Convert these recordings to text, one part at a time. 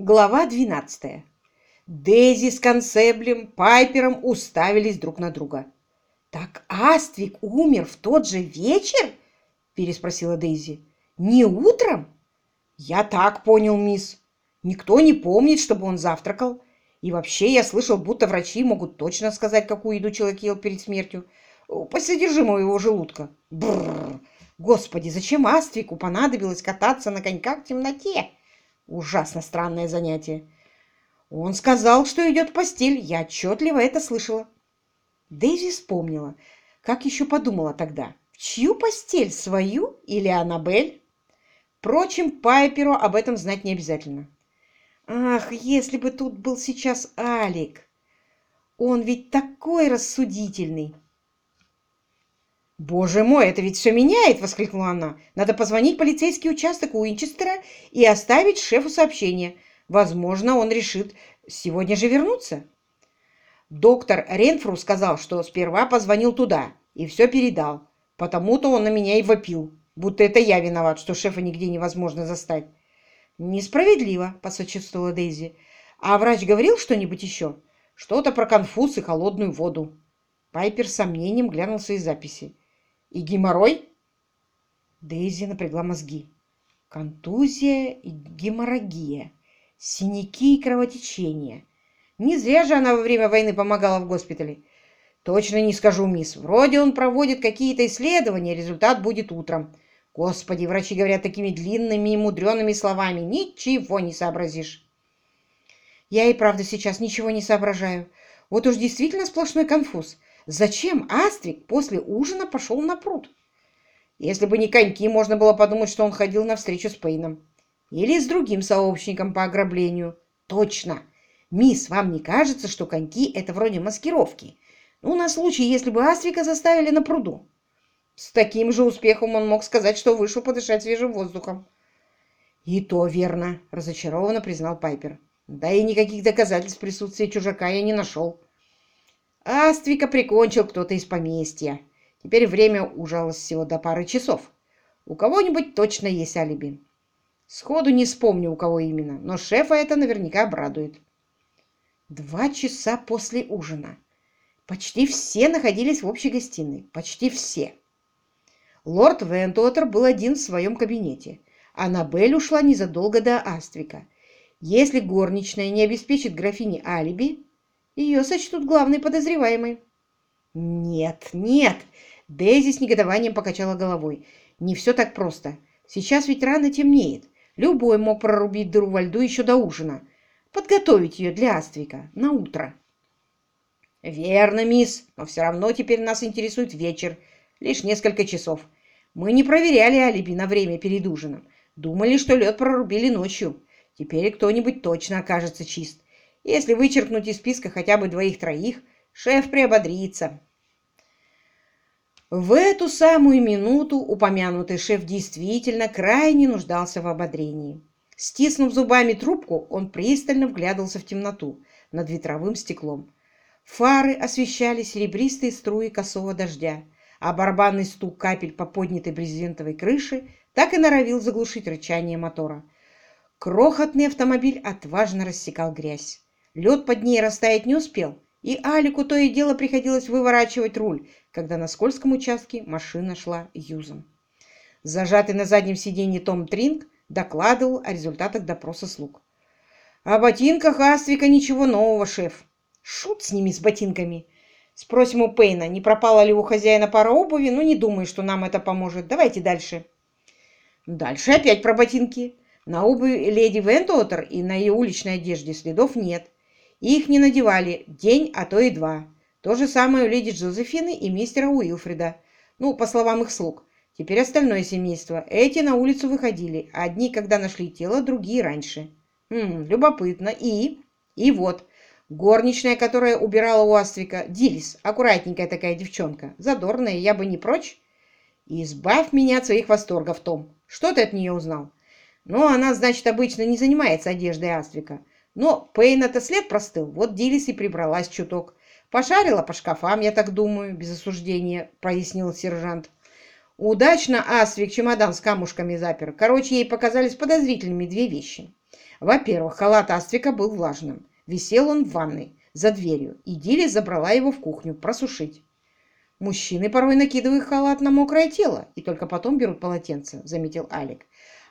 Глава 12. Дейзи с консеблем Пайпером уставились друг на друга. «Так Аствик умер в тот же вечер?» – переспросила Дейзи. «Не утром?» «Я так понял, мисс. Никто не помнит, чтобы он завтракал. И вообще я слышал, будто врачи могут точно сказать, какую еду человек ел перед смертью. По содержимому его желудка. Бррр! Господи, зачем Аствику понадобилось кататься на коньках в темноте?» Ужасно странное занятие. Он сказал, что идет постель. Я отчетливо это слышала. Дейзи вспомнила, как еще подумала тогда. В чью постель, свою или Аннабель? Впрочем, Пайперу об этом знать не обязательно. Ах, если бы тут был сейчас Алик! Он ведь такой рассудительный! «Боже мой, это ведь все меняет!» – воскликнула она. «Надо позвонить в полицейский участок Уинчестера и оставить шефу сообщение. Возможно, он решит сегодня же вернуться». Доктор Ренфру сказал, что сперва позвонил туда и все передал. Потому-то он на меня и вопил, будто это я виноват, что шефа нигде невозможно застать. «Несправедливо», – посочувствовала Дейзи. «А врач говорил что-нибудь еще? Что-то про конфуз и холодную воду». Пайпер с сомнением глянул свои записи. И геморрой? Дейзи напрягла мозги. Контузия и геморрагия, синяки и кровотечение. Не зря же она во время войны помогала в госпитале. Точно не скажу, мисс. Вроде он проводит какие-то исследования, результат будет утром. Господи, врачи говорят такими длинными и мудреными словами. Ничего не сообразишь. Я и правда сейчас ничего не соображаю. Вот уж действительно сплошной конфуз. Зачем Астрик после ужина пошел на пруд? Если бы не коньки, можно было подумать, что он ходил на встречу с Пейном. Или с другим сообщником по ограблению. Точно! Мисс, вам не кажется, что коньки – это вроде маскировки? Ну, на случай, если бы Астрика заставили на пруду. С таким же успехом он мог сказать, что вышел подышать свежим воздухом. «И то верно», – разочарованно признал Пайпер. «Да и никаких доказательств присутствия чужака я не нашел». Аствика прикончил кто-то из поместья. Теперь время ужалось всего до пары часов. У кого-нибудь точно есть алиби. Сходу не вспомню, у кого именно, но шефа это наверняка обрадует. Два часа после ужина. Почти все находились в общей гостиной. Почти все. Лорд Вентуотер был один в своем кабинете. Аннабель ушла незадолго до Аствика. Если горничная не обеспечит графине алиби, ее сочтут главной подозреваемой. Нет, нет, Дейзи с негодованием покачала головой. Не все так просто. Сейчас ведь рано темнеет. Любой мог прорубить дыру во льду еще до ужина. Подготовить ее для Аствика на утро. Верно, мисс, но все равно теперь нас интересует вечер. Лишь несколько часов. Мы не проверяли алиби на время перед ужином. Думали, что лед прорубили ночью. Теперь кто-нибудь точно окажется чист. Если вычеркнуть из списка хотя бы двоих-троих, шеф приободрится. В эту самую минуту упомянутый шеф действительно крайне нуждался в ободрении. Стиснув зубами трубку, он пристально вглядывался в темноту над ветровым стеклом. Фары освещали серебристые струи косого дождя, а барабанный стук капель по поднятой брезентовой крыше так и норовил заглушить рычание мотора. Крохотный автомобиль отважно рассекал грязь. Лед под ней растаять не успел, и Алику то и дело приходилось выворачивать руль, когда на скользком участке машина шла юзом. Зажатый на заднем сиденье Том Тринг докладывал о результатах допроса слуг. «О ботинках Аствика ничего нового, шеф. Шут с ними, с ботинками. Спросим у Пейна, не пропала ли у хозяина пара обуви, но не думаю, что нам это поможет. Давайте дальше». Дальше опять про ботинки. На обуви леди Вентуотер и на ее уличной одежде следов нет. Их не надевали день, а то и два. То же самое у леди Джозефины и мистера Уилфрида. Ну, по словам их слуг. Теперь остальное семейство. Эти на улицу выходили. Одни, когда нашли тело, другие раньше. Хм, любопытно. И? И вот. Горничная, которая убирала у Аствика, Дилис, аккуратненькая такая девчонка, задорная, я бы не прочь. Избавь меня от своих восторгов, Том. Что ты от нее узнал? Ну, она, значит, обычно не занимается одеждой Аствика. Но Пейна-то след простыл, вот Дилис и прибралась чуток. Пошарила по шкафам, я так думаю, без осуждения, прояснил сержант. Удачно Аствик чемодан с камушками запер. Короче, ей показались подозрительными две вещи. Во-первых, халат Аствика был влажным. Висел он в ванной, за дверью, и Дили забрала его в кухню просушить. Мужчины порой накидывают халат на мокрое тело и только потом берут полотенце, заметил Алик.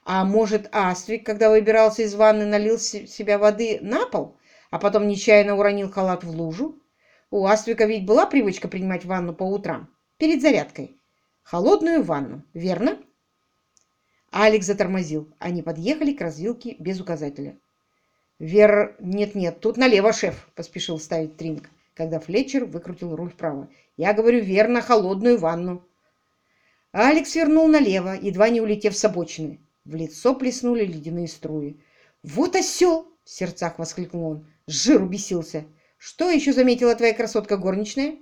А может, Аствик, когда выбирался из ванны, налил себя воды на пол, а потом нечаянно уронил халат в лужу? У Аствика ведь была привычка принимать ванну по утрам, перед зарядкой. Холодную ванну, верно? Алекс затормозил. Они подъехали к развилке без указателя. «Вер... Нет-нет, тут налево, шеф», — поспешил ставить Тринг, когда Флетчер выкрутил руль вправо. «Я говорю верно, холодную ванну». Алекс вернул налево, едва не улетев с обочины. В лицо плеснули ледяные струи. «Вот осел!» — в сердцах воскликнул он. Жиру бесился. «Что еще заметила твоя красотка горничная?»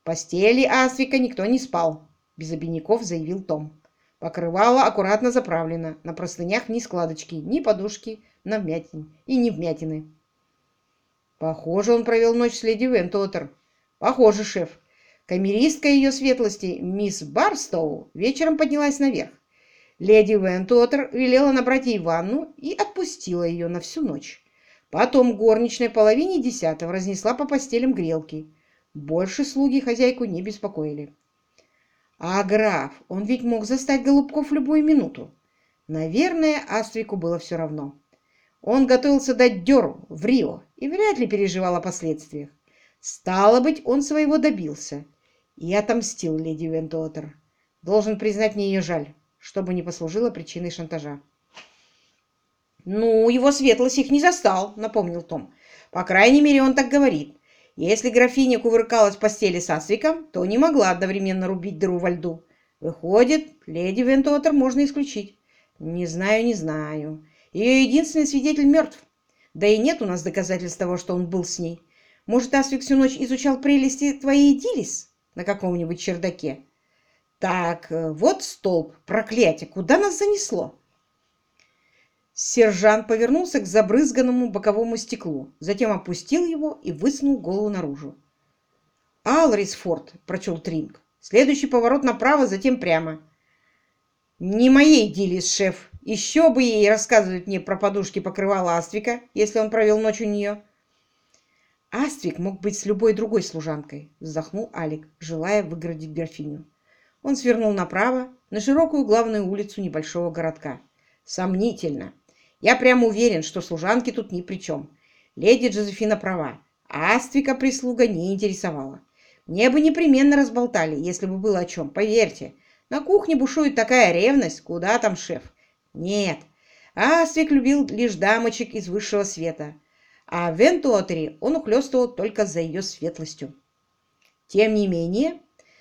«В постели Асвика никто не спал», — без обиняков заявил Том. Покрывало аккуратно заправлено. На простынях ни складочки, ни подушки на вмятин и ни вмятины. Похоже, он провел ночь с леди Вентуотер. Похоже, шеф. Камеристка ее светлости, мисс Барстоу, вечером поднялась наверх. Леди Вентуотер велела набрать ей ванну и отпустила ее на всю ночь. Потом горничная половине десятого разнесла по постелям грелки. Больше слуги хозяйку не беспокоили. А граф, он ведь мог застать Голубков в любую минуту. Наверное, Аствику было все равно. Он готовился дать дёру в Рио и вряд ли переживал о последствиях. Стало быть, он своего добился и отомстил леди Вентуотер. Должен признать мне ее жаль, чтобы не послужило причиной шантажа. «Ну, его светлость их не застал», — напомнил Том. «По крайней мере, он так говорит. Если графиня кувыркалась в постели с Асвиком, то не могла одновременно рубить дыру во льду. Выходит, леди Вентуотер можно исключить. Не знаю, не знаю. Ее единственный свидетель мертв. Да и нет у нас доказательств того, что он был с ней. Может, Асвик всю ночь изучал прелести твоей Дилис на каком-нибудь чердаке? Так, э, вот столб, проклятие, куда нас занесло? Сержант повернулся к забрызганному боковому стеклу, затем опустил его и высунул голову наружу. «Алрисфорд», — прочел Тринг. «Следующий поворот направо, затем прямо». «Не моей Дилис, шеф. Еще бы ей рассказывать мне про подушки покрывала Аствика, если он провел ночь у нее». «Аствик мог быть с любой другой служанкой», — вздохнул Алик, желая выгородить графиню. Он свернул направо, на широкую главную улицу небольшого городка. «Сомнительно. Я прямо уверен, что служанки тут ни при чем. Леди Джозефина права, а Аствика прислуга не интересовала. Мне бы непременно разболтали, если бы было о чем, поверьте. На кухне бушует такая ревность, куда там шеф? Нет, Аствик любил лишь дамочек из высшего света, а в Вентуотере он ухлёстывал только за ее светлостью. Тем не менее,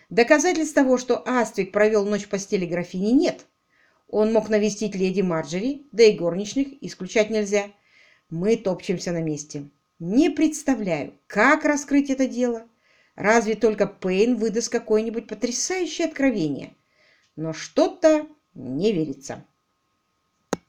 доказательств того, что Аствик провел ночь в постели графини, нет. Он мог навестить леди Марджери, да и горничных исключать нельзя. Мы топчемся на месте. Не представляю, как раскрыть это дело. Разве только Пейн выдаст какое-нибудь потрясающее откровение. Но что-то не верится.